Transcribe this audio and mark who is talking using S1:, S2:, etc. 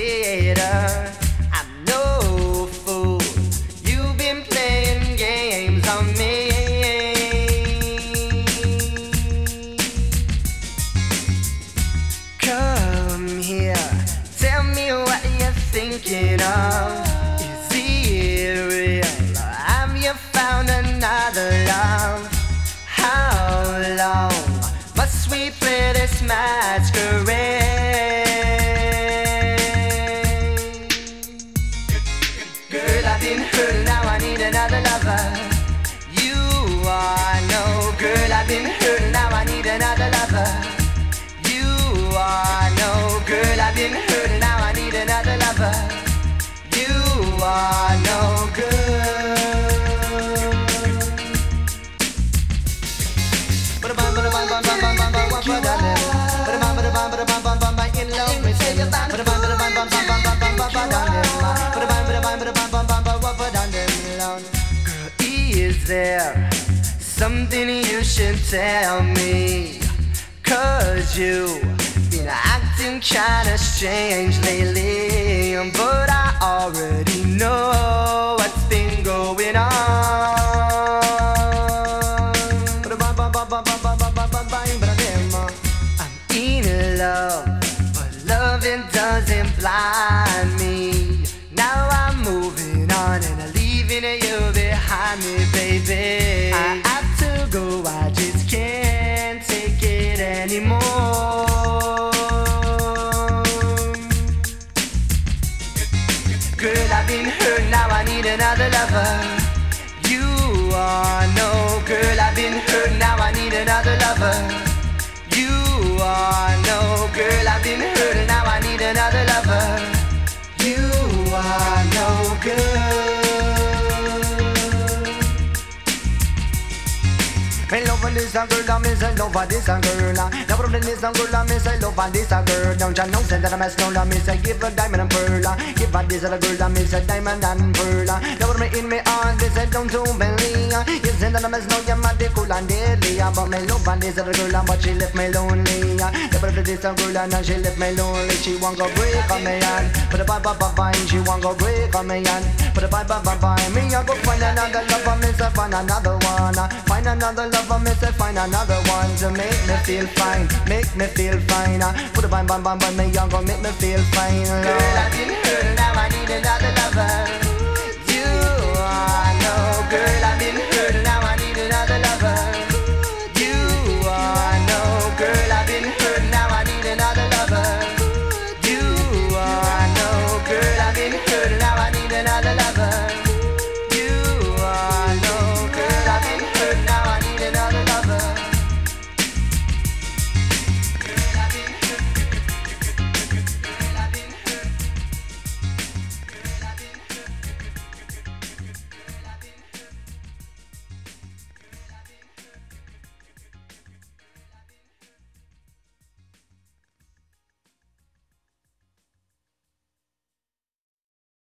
S1: better. I'm no fool. You've been playing games on me. Come here, tell me what you're thinking of. There something you should tell me? Cause you been acting kinda strange lately. But I already know what's been going on. I'm in love, but loving doesn't blind Girl, I've been hurt, now I need another lover. You are no girl, I've been hurt, now I need another lover. You are no girl, I've been hurt, now I need another lover. You are no girl. Love this a girl, me say love this a girl. Uh, now problem is a girl, me say love this a girl. Don't you know say that I'm a snow, me say give her diamond and pearl. Uh, give her this a girl, me say diamond and pearl. Now what me in me heart, they say don't uh, you believe. You say that I'm a snow, you're mad, cool and deadly. But me love this a girl, but she left me lonely. The problem this a girl, and she left me lonely. She want go break on me hand, but the bye bye bye bye. She want go break on me hand, but the bye bye bye bye. Me I go find another lover, say find another one. Find another lover, me say find another one to make me feel fine, make me feel fine. Ah, put a bam bam bam bam, me young go make me feel fine. Girl, I've been hurt, now I need lover.